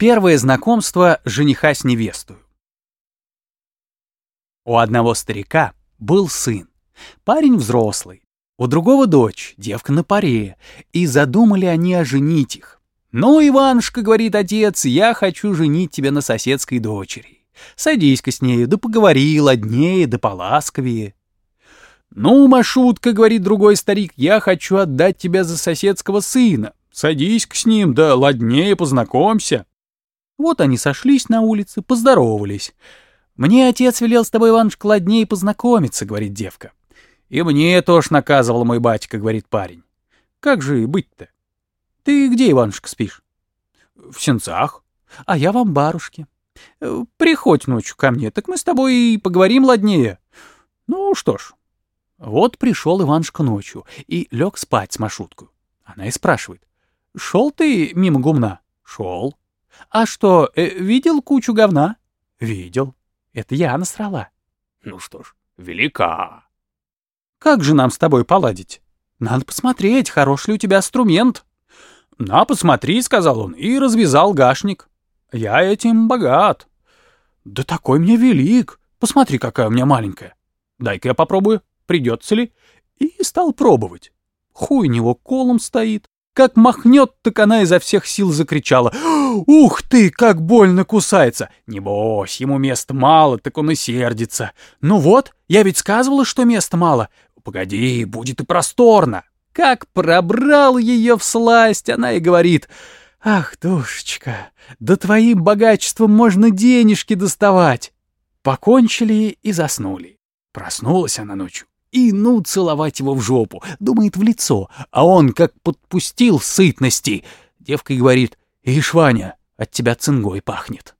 Первое знакомство жениха с невестою. У одного старика был сын. Парень взрослый. У другого дочь, девка на паре. И задумали они оженить их. «Ну, Иванушка, — говорит отец, — я хочу женить тебя на соседской дочери. Садись-ка с нею, да поговори ладнее, да поласковее». «Ну, Машутка, — говорит другой старик, — я хочу отдать тебя за соседского сына. Садись-ка с ним, да ладнее познакомься». Вот они сошлись на улице, поздоровались. «Мне отец велел с тобой, Иванушка, ладнее познакомиться», — говорит девка. «И мне тоже наказывал мой батька», — говорит парень. «Как же быть-то? Ты где, Иванушка, спишь?» «В сенцах. А я вам барушки. Приходь ночью ко мне, так мы с тобой и поговорим ладнее. Ну что ж». Вот пришел Иванушка ночью и лег спать с Машуткой. Она и спрашивает. «Шел ты мимо гумна?» «Шел». «А что, э, видел кучу говна?» «Видел. Это я насрала». «Ну что ж, велика». «Как же нам с тобой поладить? Надо посмотреть, хорош ли у тебя инструмент». «На, посмотри», — сказал он, и развязал гашник. «Я этим богат». «Да такой мне велик. Посмотри, какая у меня маленькая. Дай-ка я попробую, придется ли». И стал пробовать. Хуй у него колом стоит. Как махнет, так она изо всех сил закричала. «Ух ты, как больно кусается!» Небось, ему места мало, так он и сердится. «Ну вот, я ведь сказывала, что места мало. Погоди, будет и просторно!» Как пробрал ее в сласть, она и говорит. «Ах, душечка, да твоим богачеством можно денежки доставать!» Покончили и заснули. Проснулась она ночью и ну целовать его в жопу, думает в лицо, а он как подпустил сытности. Девка и говорит, «Ишь, Ваня, от тебя цингой пахнет».